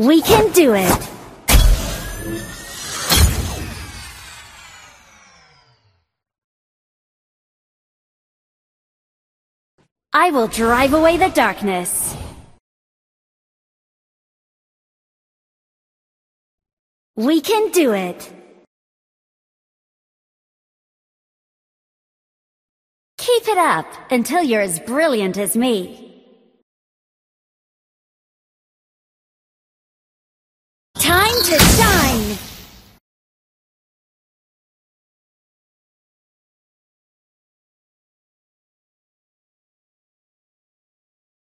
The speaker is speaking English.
We can do it! I will drive away the darkness. We can do it! Keep it up until you're as brilliant as me. to.